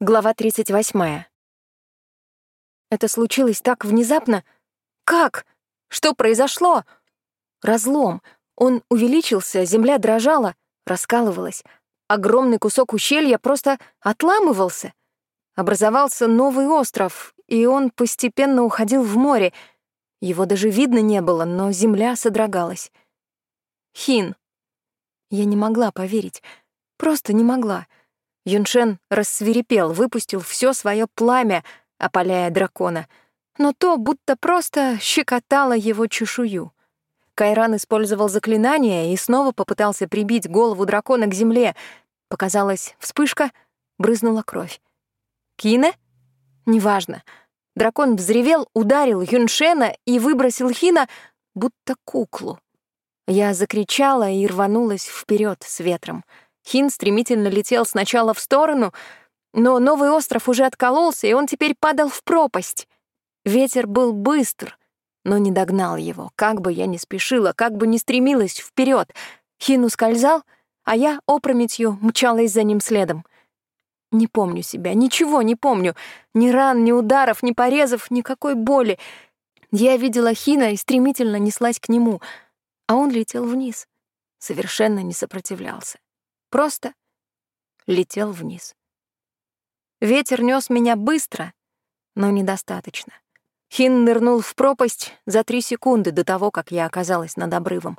Глава 38. Это случилось так внезапно. Как? Что произошло? Разлом. Он увеличился, земля дрожала, раскалывалась. Огромный кусок ущелья просто отламывался. Образовался новый остров, и он постепенно уходил в море. Его даже видно не было, но земля содрогалась. Хин. Я не могла поверить. Просто не могла. Юншен рассверепел, выпустил все свое пламя, опаляя дракона. Но то будто просто щекотало его чешую. Кайран использовал заклинание и снова попытался прибить голову дракона к земле. Показалась вспышка, брызнула кровь. Кине? Неважно. Дракон взревел, ударил Юншена и выбросил Хина, будто куклу. Я закричала и рванулась вперед с ветром — Хин стремительно летел сначала в сторону, но новый остров уже откололся, и он теперь падал в пропасть. Ветер был быстр, но не догнал его. Как бы я ни спешила, как бы ни стремилась вперед, Хин ускользал, а я опрометью мчалась за ним следом. Не помню себя, ничего не помню. Ни ран, ни ударов, ни порезов, никакой боли. Я видела Хина и стремительно неслась к нему, а он летел вниз, совершенно не сопротивлялся. Просто летел вниз. Ветер нес меня быстро, но недостаточно. Хин нырнул в пропасть за три секунды до того, как я оказалась над обрывом.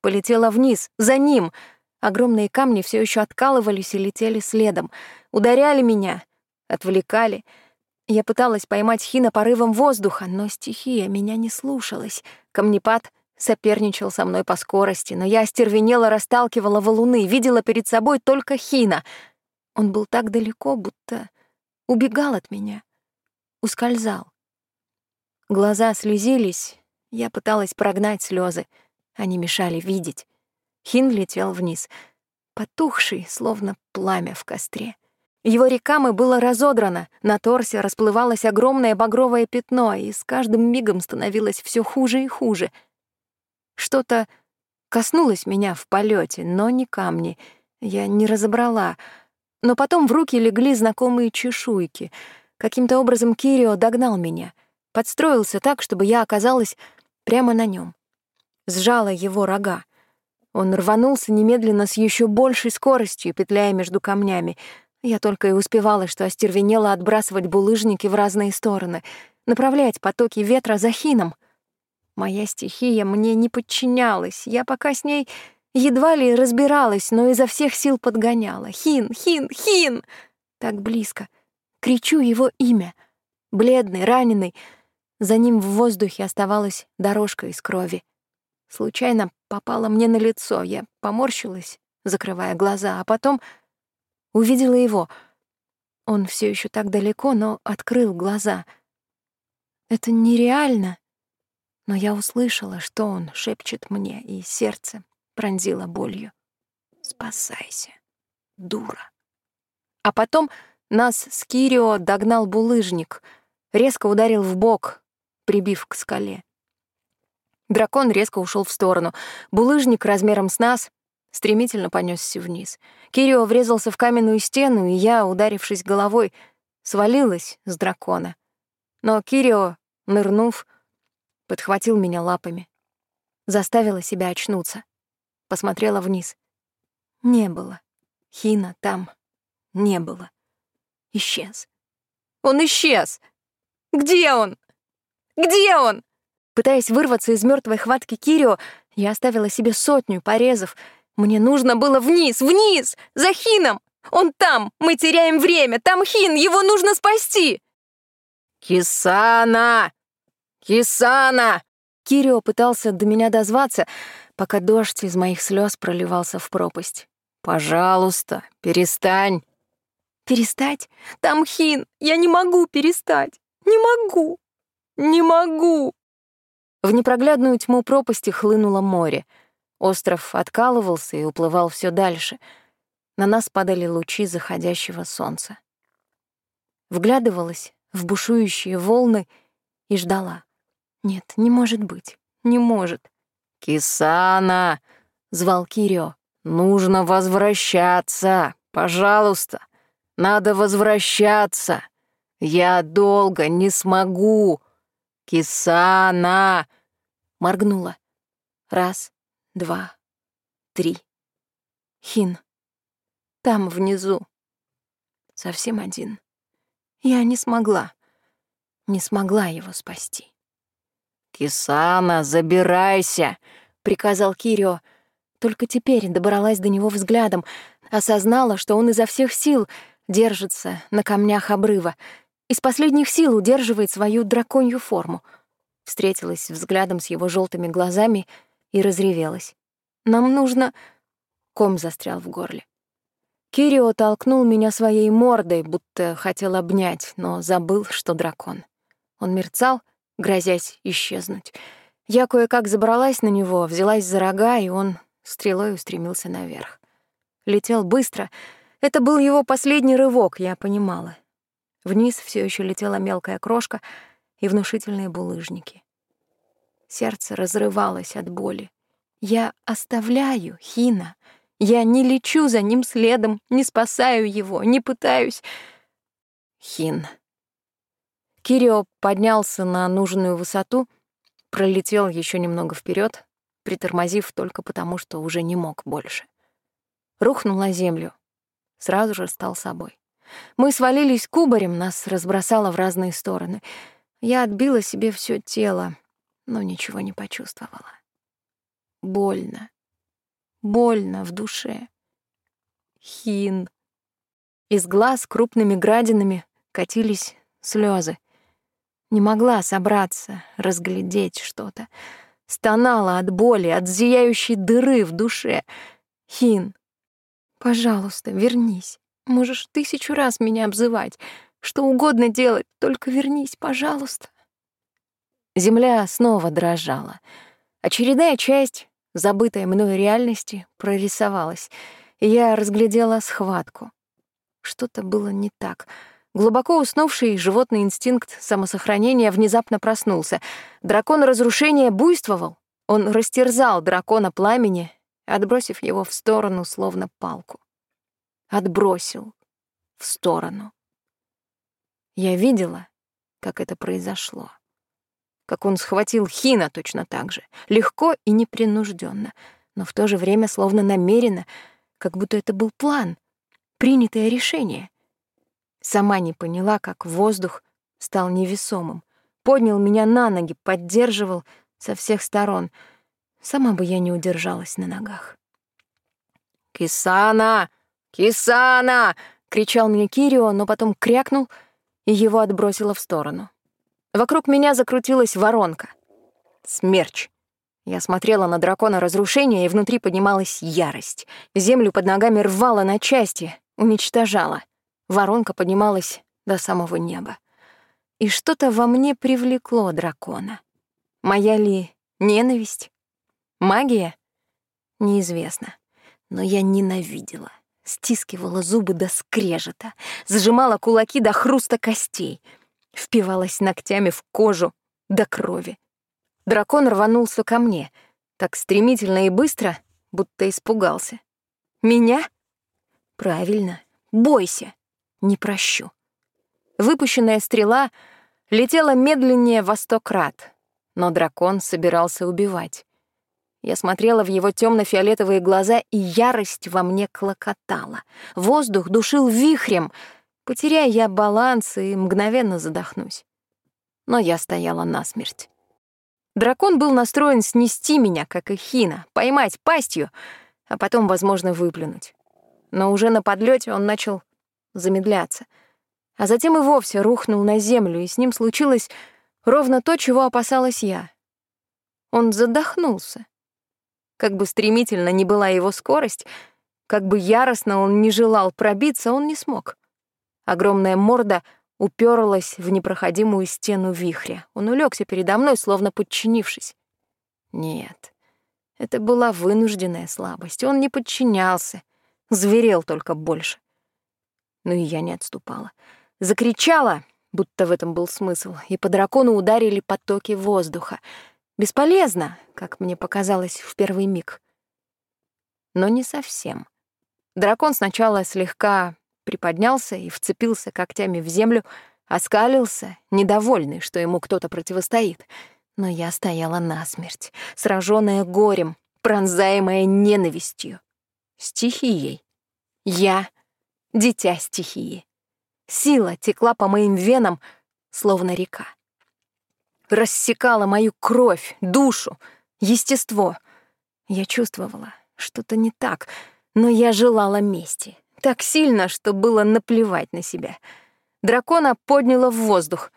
Полетела вниз, за ним. Огромные камни все еще откалывались и летели следом. Ударяли меня, отвлекали. Я пыталась поймать Хина порывом воздуха, но стихия меня не слушалась. Камнепад соперничал со мной по скорости, но я остервенела расталкивала валуны, видела перед собой только Хина. Он был так далеко, будто убегал от меня, ускользал. Глаза слезились, я пыталась прогнать слезы, они мешали видеть. Хин летел вниз, потухший, словно пламя в костре. Его рекамы было разодрано, на торсе расплывалось огромное багровое пятно, и с каждым мигом становилось все хуже и хуже — что-то коснулось меня в полете, но не камни. Я не разобрала. Но потом в руки легли знакомые чешуйки. Каким-то образом Кирио догнал меня. Подстроился так, чтобы я оказалась прямо на нем. Сжала его рога. Он рванулся немедленно с еще большей скоростью, петляя между камнями. Я только и успевала, что остервенела отбрасывать булыжники в разные стороны, направлять потоки ветра за хином. Моя стихия мне не подчинялась. Я пока с ней едва ли разбиралась, но изо всех сил подгоняла. Хин, Хин, Хин! Так близко. Кричу его имя. Бледный, раненый. За ним в воздухе оставалась дорожка из крови. Случайно попала мне на лицо. Я поморщилась, закрывая глаза, а потом увидела его. Он все еще так далеко, но открыл глаза. Это нереально но я услышала, что он шепчет мне, и сердце пронзило болью. «Спасайся, дура». А потом нас с Кирио догнал булыжник, резко ударил в бок, прибив к скале. Дракон резко ушел в сторону. Булыжник размером с нас стремительно понесся вниз. Кирио врезался в каменную стену, и я, ударившись головой, свалилась с дракона. Но Кирио, нырнув, подхватил меня лапами. Заставила себя очнуться. Посмотрела вниз. Не было. Хина там не было. Исчез. Он исчез! Где он? Где он? Пытаясь вырваться из мертвой хватки Кирио, я оставила себе сотню порезов. Мне нужно было вниз, вниз, за Хином! Он там! Мы теряем время! Там Хин! Его нужно спасти!» «Кисана!» «Кисана!» Кирио пытался до меня дозваться, пока дождь из моих слез проливался в пропасть. «Пожалуйста, перестань!» «Перестать? Там Хин! Я не могу перестать! Не могу! Не могу!» В непроглядную тьму пропасти хлынуло море. Остров откалывался и уплывал все дальше. На нас падали лучи заходящего солнца. Вглядывалась в бушующие волны и ждала. Нет, не может быть. Не может. «Кисана!» — звал Кирио. «Нужно возвращаться! Пожалуйста! Надо возвращаться. Я долго не смогу. Кисана!» Моргнула. Раз, два, три. Хин. Там, внизу. Совсем один. Я не смогла. Не смогла его спасти. «Кисана, забирайся!» — приказал Кирио. Только теперь добралась до него взглядом, осознала, что он изо всех сил держится на камнях обрыва, из последних сил удерживает свою драконью форму. Встретилась взглядом с его желтыми глазами и разревелась. «Нам нужно...» Ком застрял в горле. Кирио толкнул меня своей мордой, будто хотел обнять, но забыл, что дракон. Он мерцал, грозясь исчезнуть. Я кое-как забралась на него, взялась за рога, и он стрелой устремился наверх. Летел быстро. Это был его последний рывок, я понимала. Вниз все еще летела мелкая крошка и внушительные булыжники. Сердце разрывалось от боли. Я оставляю Хина. Я не лечу за ним следом, не спасаю его, не пытаюсь. Хин. Кирио поднялся на нужную высоту, пролетел еще немного вперед, притормозив только потому, что уже не мог больше. Рухнул на землю. Сразу же стал собой. Мы свалились кубарем, нас разбросало в разные стороны. Я отбила себе все тело, но ничего не почувствовала. Больно. Больно в душе. Хин. Из глаз крупными градинами катились слезы. Не могла собраться, разглядеть что-то. Стонала от боли, от зияющей дыры в душе. Хин, пожалуйста, вернись. Можешь тысячу раз меня обзывать, что угодно делать, только вернись, пожалуйста. Земля снова дрожала. Очередная часть, забытая мной реальности, прорисовалась, я разглядела схватку. Что-то было не так. Глубоко уснувший животный инстинкт самосохранения внезапно проснулся. Дракон разрушения буйствовал. Он растерзал дракона пламени, отбросив его в сторону, словно палку отбросил в сторону. Я видела, как это произошло. Как он схватил Хина точно так же, легко и непринужденно, но в то же время словно намеренно, как будто это был план, принятое решение. Сама не поняла, как воздух стал невесомым, поднял меня на ноги, поддерживал со всех сторон. Сама бы я не удержалась на ногах. «Кисана!» «Кисана!» — кричал мне Кирио, но потом крякнул, и его отбросило в сторону. Вокруг меня закрутилась воронка. Смерч. Я смотрела на дракона разрушения, и внутри поднималась ярость. Землю под ногами рвала на части, уничтожала. Воронка поднималась до самого неба. И что-то во мне привлекло дракона. Моя ли ненависть? Магия? Неизвестно. Но я ненавидела стискивала зубы до скрежета, сжимала кулаки до хруста костей, впивалась ногтями в кожу до крови. Дракон рванулся ко мне, так стремительно и быстро, будто испугался. Меня? Правильно, бойся, не прощу. Выпущенная стрела летела медленнее во сто крат, но дракон собирался убивать. Я смотрела в его темно-фиолетовые глаза, и ярость во мне клокотала. Воздух душил вихрем. Потеряя я баланс и мгновенно задохнусь. Но я стояла насмерть. Дракон был настроен снести меня, как и Хина, поймать пастью, а потом, возможно, выплюнуть. Но уже на подлете он начал замедляться. А затем и вовсе рухнул на землю, и с ним случилось ровно то, чего опасалась я. Он задохнулся. Как бы стремительно ни была его скорость, как бы яростно он не желал пробиться, он не смог. Огромная морда уперлась в непроходимую стену вихря. Он улегся передо мной, словно подчинившись. Нет, это была вынужденная слабость. Он не подчинялся, зверел только больше. Но и я не отступала. Закричала, будто в этом был смысл, и по дракону ударили потоки воздуха — Бесполезно, как мне показалось в первый миг. Но не совсем. Дракон сначала слегка приподнялся и вцепился когтями в землю, оскалился, недовольный, что ему кто-то противостоит. Но я стояла насмерть, сраженная горем, пронзаемая ненавистью, стихией. Я — дитя стихии. Сила текла по моим венам, словно река. Рассекала мою кровь, душу, естество. Я чувствовала, что-то не так, но я желала мести. Так сильно, что было наплевать на себя. Дракона подняло в воздух.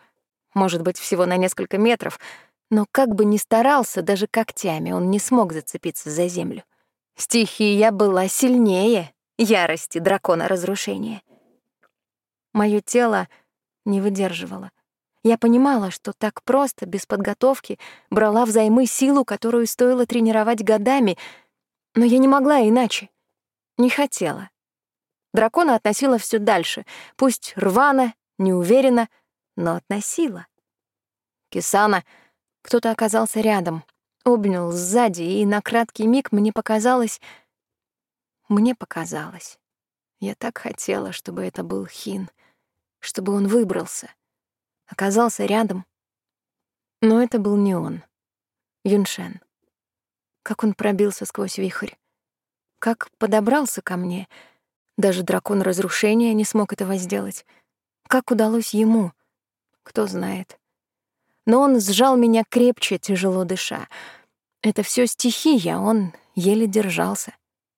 Может быть, всего на несколько метров, но как бы ни старался, даже когтями он не смог зацепиться за землю. Стихия была сильнее ярости дракона разрушения. Моё тело не выдерживало. Я понимала, что так просто, без подготовки, брала взаймы силу, которую стоило тренировать годами, но я не могла иначе. Не хотела. Дракона относила все дальше, пусть рвано, неуверенно, но относила. Кисана, кто-то оказался рядом, обнял сзади, и на краткий миг мне показалось... Мне показалось. Я так хотела, чтобы это был Хин, чтобы он выбрался, оказался рядом. Но это был не он. Юншен. Как он пробился сквозь вихрь. Как подобрался ко мне. Даже дракон разрушения не смог этого сделать. Как удалось ему? Кто знает. Но он сжал меня крепче, тяжело дыша. Это все стихия, он еле держался.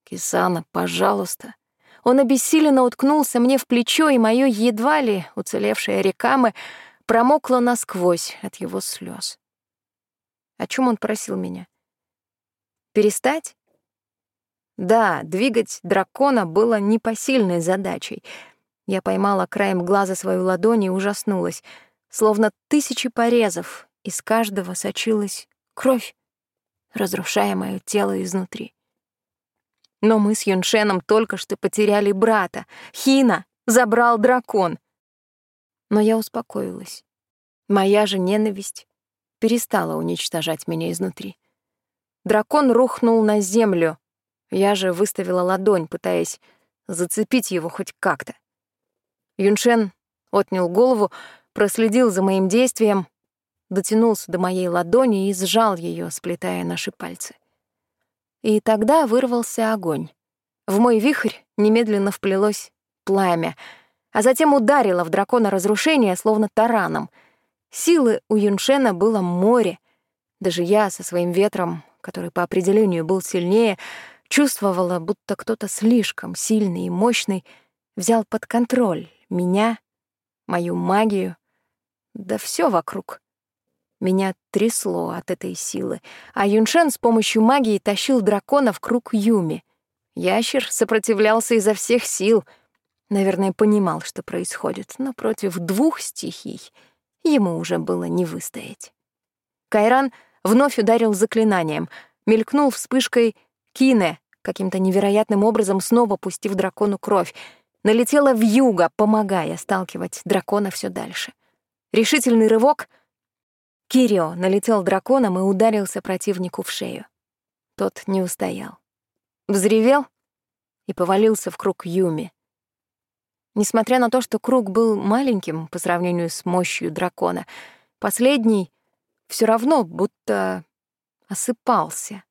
«Кисана, пожалуйста». Он обессиленно уткнулся мне в плечо, и моё едва ли уцелевшее рекамы промокло насквозь от его слез. О чем он просил меня? Перестать? Да, двигать дракона было непосильной задачей. Я поймала краем глаза свою ладонь и ужаснулась. Словно тысячи порезов, из каждого сочилась кровь, разрушая моё тело изнутри. Но мы с Юншеном только что потеряли брата. Хина забрал дракон. Но я успокоилась. Моя же ненависть перестала уничтожать меня изнутри. Дракон рухнул на землю. Я же выставила ладонь, пытаясь зацепить его хоть как-то. Юншен отнял голову, проследил за моим действием, дотянулся до моей ладони и сжал ее, сплетая наши пальцы. И тогда вырвался огонь. В мой вихрь немедленно вплелось пламя, а затем ударило в дракона разрушение, словно тараном. Силы у Юншена было море. Даже я со своим ветром, который по определению был сильнее, чувствовала, будто кто-то слишком сильный и мощный взял под контроль меня, мою магию, да все вокруг. Меня трясло от этой силы, а Юншен с помощью магии тащил дракона в круг Юми. Ящер сопротивлялся изо всех сил. Наверное, понимал, что происходит, но против двух стихий ему уже было не выстоять. Кайран вновь ударил заклинанием, мелькнул вспышкой кине, каким-то невероятным образом снова пустив дракону кровь, налетела в юго, помогая сталкивать дракона все дальше. Решительный рывок — Кирио налетел драконом и ударился противнику в шею. Тот не устоял. Взревел и повалился в круг Юми. Несмотря на то, что круг был маленьким по сравнению с мощью дракона, последний все равно будто осыпался.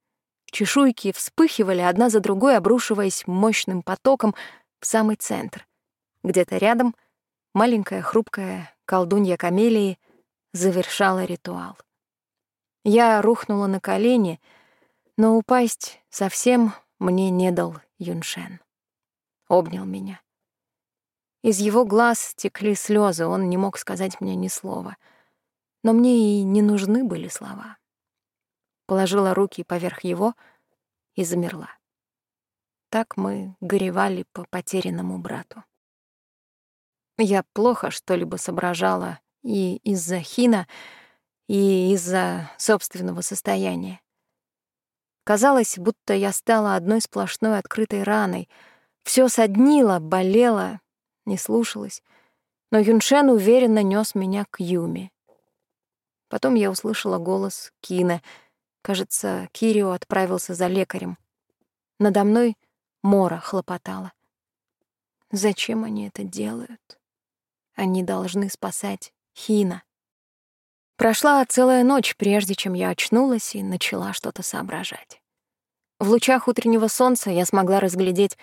Чешуйки вспыхивали одна за другой, обрушиваясь мощным потоком в самый центр. Где-то рядом маленькая хрупкая колдунья камелии завершала ритуал. Я рухнула на колени, но упасть совсем мне не дал Юншен. Обнял меня. Из его глаз текли слезы, он не мог сказать мне ни слова. Но мне и не нужны были слова. Положила руки поверх его и замерла. Так мы горевали по потерянному брату. Я плохо что-либо соображала и из-за Хина, и из-за собственного состояния. Казалось, будто я стала одной сплошной открытой раной. Все соднило, болело, не слушалось. Но Юншен уверенно нес меня к Юме. Потом я услышала голос Кина. Кажется, Кирио отправился за лекарем. Надо мной Мора хлопотала. Зачем они это делают? Они должны спасать Хина. Прошла целая ночь, прежде чем я очнулась и начала что-то соображать. В лучах утреннего солнца я смогла разглядеть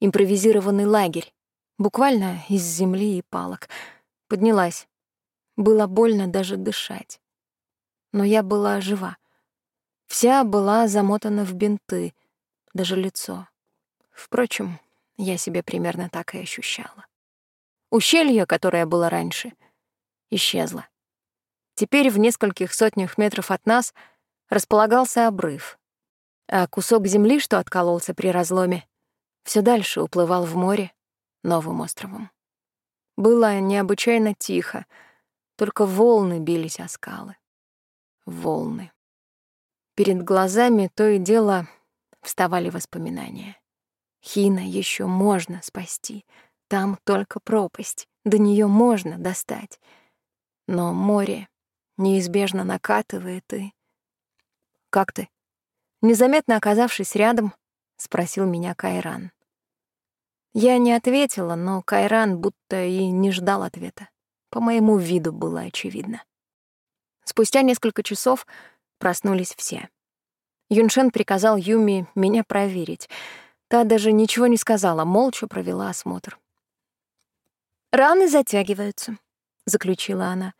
импровизированный лагерь, буквально из земли и палок. Поднялась. Было больно даже дышать. Но я была жива. Вся была замотана в бинты, даже лицо. Впрочем, я себя примерно так и ощущала. Ущелье, которое было раньше, исчезло. Теперь в нескольких сотнях метров от нас располагался обрыв, а кусок земли, что откололся при разломе, все дальше уплывал в море новым островом. Было необычайно тихо, только волны бились о скалы. Волны. Перед глазами то и дело вставали воспоминания. Хина еще можно спасти, там только пропасть, до нее можно достать. Но море неизбежно накатывает и... «Как ты?» Незаметно оказавшись рядом, спросил меня Кайран. Я не ответила, но Кайран будто и не ждал ответа. По моему виду было очевидно. Спустя несколько часов проснулись все. Юншен приказал Юми меня проверить. Та даже ничего не сказала, молча провела осмотр. «Раны затягиваются», — заключила она.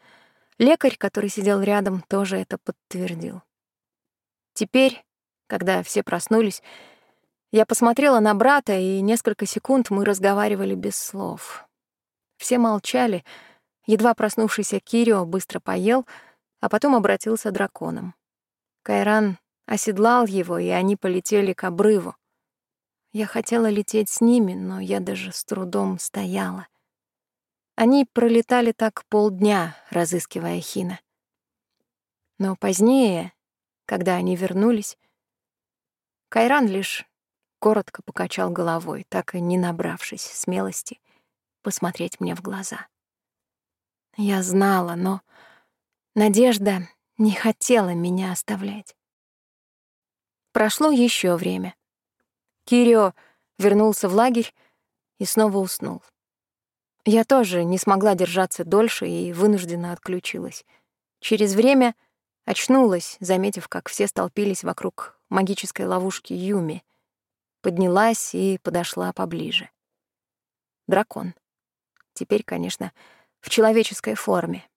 Лекарь, который сидел рядом, тоже это подтвердил. Теперь, когда все проснулись, я посмотрела на брата, и несколько секунд мы разговаривали без слов. Все молчали. Едва проснувшийся Кирио быстро поел, а потом обратился драконом. Кайран оседлал его, и они полетели к обрыву. Я хотела лететь с ними, но я даже с трудом стояла. Они пролетали так полдня, разыскивая Хина. Но позднее, когда они вернулись, Кайран лишь коротко покачал головой, так и не набравшись смелости посмотреть мне в глаза. Я знала, но надежда не хотела меня оставлять. Прошло еще время. Кирио вернулся в лагерь и снова уснул. Я тоже не смогла держаться дольше и вынужденно отключилась. Через время очнулась, заметив, как все столпились вокруг магической ловушки Юми. Поднялась и подошла поближе. Дракон. Теперь, конечно, в человеческой форме.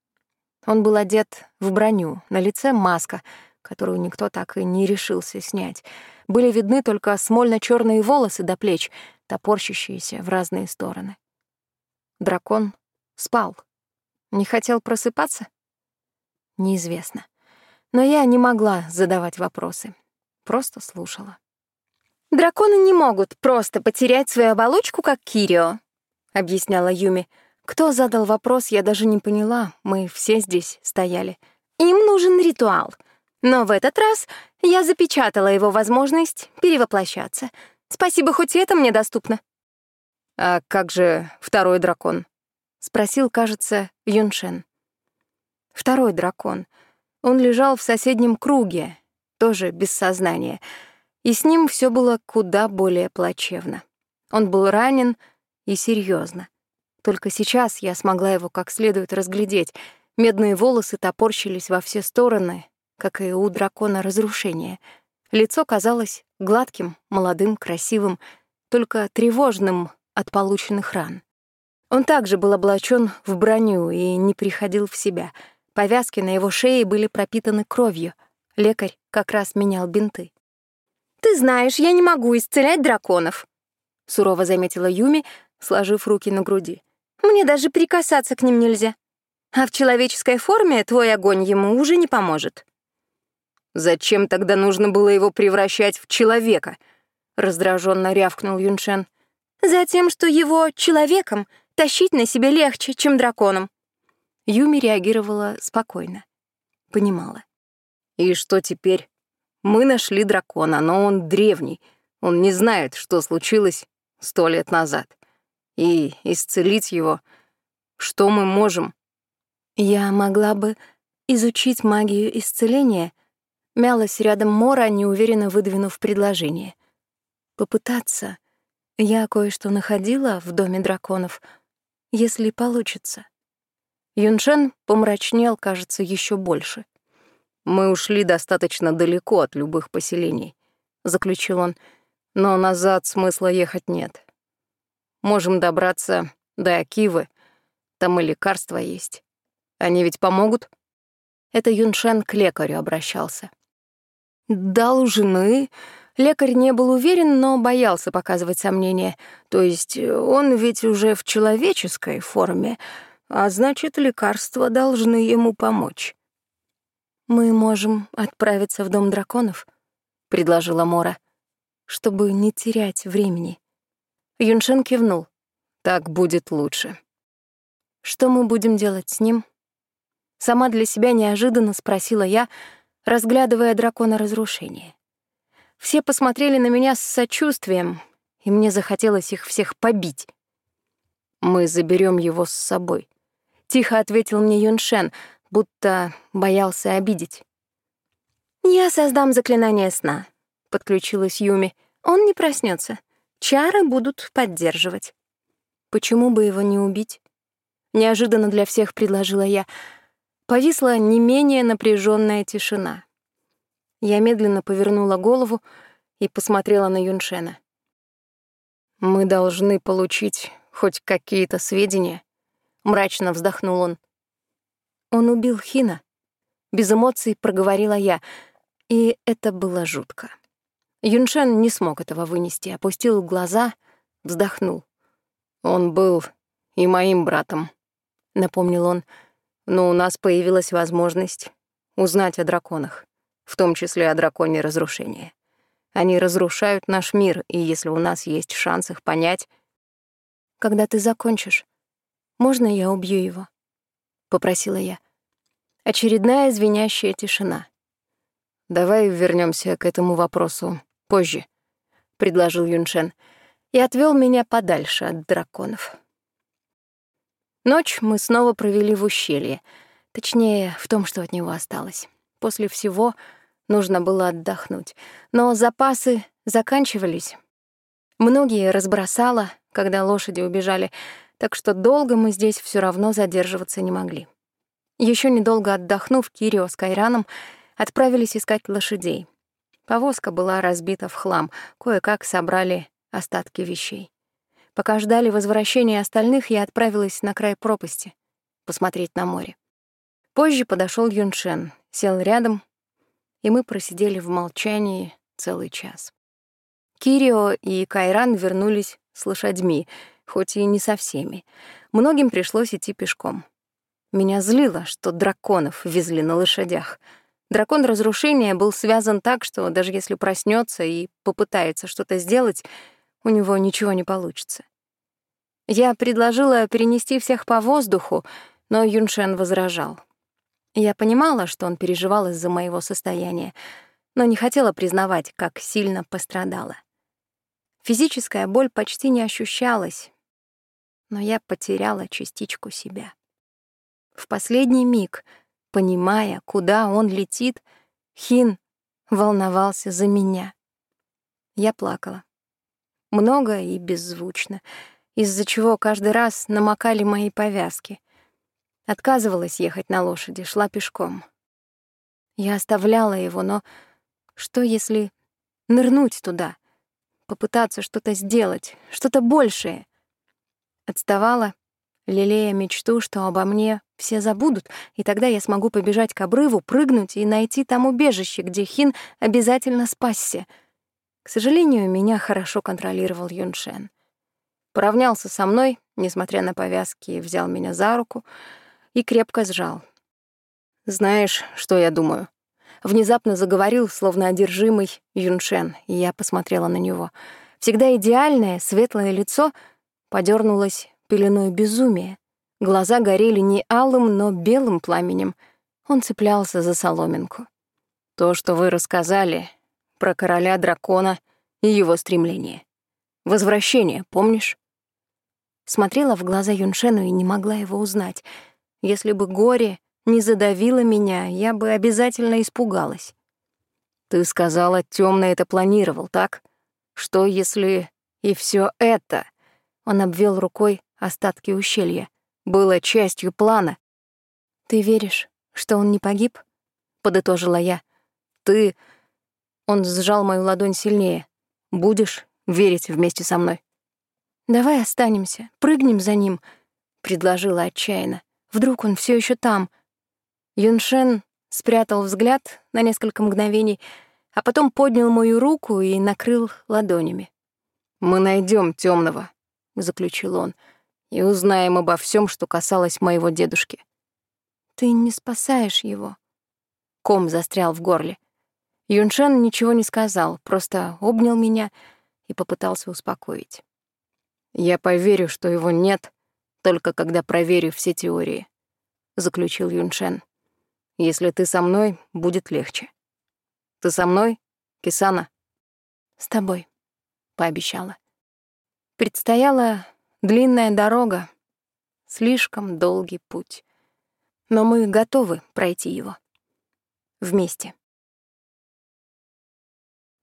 Он был одет в броню, на лице маска, которую никто так и не решился снять. Были видны только смольно черные волосы до плеч, топорщащиеся в разные стороны. Дракон спал. Не хотел просыпаться? Неизвестно. Но я не могла задавать вопросы. Просто слушала. «Драконы не могут просто потерять свою оболочку, как Кирио», — объясняла Юми. Кто задал вопрос, я даже не поняла. Мы все здесь стояли. «Им нужен ритуал. Но в этот раз я запечатала его возможность перевоплощаться. Спасибо, хоть это мне доступно». «А как же второй дракон?» — спросил, кажется, Юншен. Второй дракон. Он лежал в соседнем круге, тоже без сознания, и с ним все было куда более плачевно. Он был ранен и серьезно. Только сейчас я смогла его как следует разглядеть. Медные волосы топорщились во все стороны, как и у дракона разрушения. Лицо казалось гладким, молодым, красивым, только тревожным от полученных ран. Он также был облачен в броню и не приходил в себя. Повязки на его шее были пропитаны кровью. Лекарь как раз менял бинты. «Ты знаешь, я не могу исцелять драконов», — сурово заметила Юми, сложив руки на груди. «Мне даже прикасаться к ним нельзя. А в человеческой форме твой огонь ему уже не поможет». «Зачем тогда нужно было его превращать в человека?» — раздраженно рявкнул Юншен. Затем, что его человеком тащить на себе легче, чем драконом. Юми реагировала спокойно. Понимала. И что теперь? Мы нашли дракона, но он древний. Он не знает, что случилось сто лет назад. И исцелить его... Что мы можем? Я могла бы изучить магию исцеления, мялась рядом Мора, неуверенно выдвинув предложение. Попытаться Я кое-что находила в доме драконов, если получится. Юншен помрачнел, кажется, еще больше. Мы ушли достаточно далеко от любых поселений, заключил он, но назад смысла ехать нет. Можем добраться до Акивы, там и лекарства есть. Они ведь помогут? Это Юншен к лекарю обращался. Должны. Лекарь не был уверен, но боялся показывать сомнения. То есть он ведь уже в человеческой форме, а значит, лекарства должны ему помочь. «Мы можем отправиться в Дом драконов», — предложила Мора, «чтобы не терять времени». Юншен кивнул. «Так будет лучше». «Что мы будем делать с ним?» Сама для себя неожиданно спросила я, разглядывая дракона разрушения. Все посмотрели на меня с сочувствием, и мне захотелось их всех побить. «Мы заберем его с собой», — тихо ответил мне Юншен, будто боялся обидеть. «Я создам заклинание сна», — подключилась Юми. «Он не проснется. Чары будут поддерживать». «Почему бы его не убить?» Неожиданно для всех предложила я. Повисла не менее напряженная тишина. Я медленно повернула голову и посмотрела на Юншена. «Мы должны получить хоть какие-то сведения», — мрачно вздохнул он. Он убил Хина. Без эмоций проговорила я, и это было жутко. Юншен не смог этого вынести, опустил глаза, вздохнул. «Он был и моим братом», — напомнил он, «но у нас появилась возможность узнать о драконах, в том числе о драконе разрушения. Они разрушают наш мир, и если у нас есть шанс их понять...» «Когда ты закончишь, можно я убью его?» — попросила я. Очередная звенящая тишина. «Давай вернемся к этому вопросу позже», — предложил Юншен и отвел меня подальше от драконов. Ночь мы снова провели в ущелье, точнее, в том, что от него осталось. После всего нужно было отдохнуть, но запасы заканчивались. Многие разбросало, когда лошади убежали, так что долго мы здесь все равно задерживаться не могли. Еще недолго отдохнув, Кирио с Кайраном отправились искать лошадей. Повозка была разбита в хлам, кое-как собрали остатки вещей. Пока ждали возвращения остальных, я отправилась на край пропасти посмотреть на море. Позже подошел Юншен, сел рядом, и мы просидели в молчании целый час. Кирио и Кайран вернулись с лошадьми, хоть и не со всеми. Многим пришлось идти пешком. Меня злило, что драконов везли на лошадях. Дракон разрушения был связан так, что даже если проснется и попытается что-то сделать, у него ничего не получится. Я предложила перенести всех по воздуху, но Юншен возражал. Я понимала, что он переживал из-за моего состояния, но не хотела признавать, как сильно пострадала. Физическая боль почти не ощущалась, но я потеряла частичку себя. В последний миг, понимая, куда он летит, Хин волновался за меня. Я плакала. Много и беззвучно, из-за чего каждый раз намокали мои повязки. Отказывалась ехать на лошади, шла пешком. Я оставляла его, но что если нырнуть туда, попытаться что-то сделать, что-то большее? Отставала, лелея мечту, что обо мне все забудут, и тогда я смогу побежать к обрыву, прыгнуть и найти там убежище, где Хин обязательно спасся. К сожалению, меня хорошо контролировал Юншен. Поравнялся со мной, несмотря на повязки, взял меня за руку и крепко сжал. «Знаешь, что я думаю?» Внезапно заговорил, словно одержимый Юншен, и я посмотрела на него. Всегда идеальное, светлое лицо подернулось пеленой безумия. Глаза горели не алым, но белым пламенем. Он цеплялся за соломинку. То, что вы рассказали про короля дракона и его стремление. Возвращение, помнишь? Смотрела в глаза Юншену и не могла его узнать. Если бы горе не задавило меня, я бы обязательно испугалась. Ты сказала, темно это планировал, так? Что, если И все это, он обвел рукой остатки ущелья, было частью плана. Ты веришь, что он не погиб? подытожила я. Ты Он сжал мою ладонь сильнее. Будешь верить вместе со мной. Давай останемся, прыгнем за ним, предложила отчаянно. Вдруг он все еще там. Юншен спрятал взгляд на несколько мгновений, а потом поднял мою руку и накрыл ладонями. Мы найдем темного, заключил он, и узнаем обо всем, что касалось моего дедушки. Ты не спасаешь его. Ком застрял в горле. Юншен ничего не сказал, просто обнял меня и попытался успокоить. Я поверю, что его нет, только когда проверю все теории, заключил Юншен. Если ты со мной, будет легче. Ты со мной, Кисана? С тобой, пообещала. Предстояла длинная дорога, слишком долгий путь. Но мы готовы пройти его. Вместе.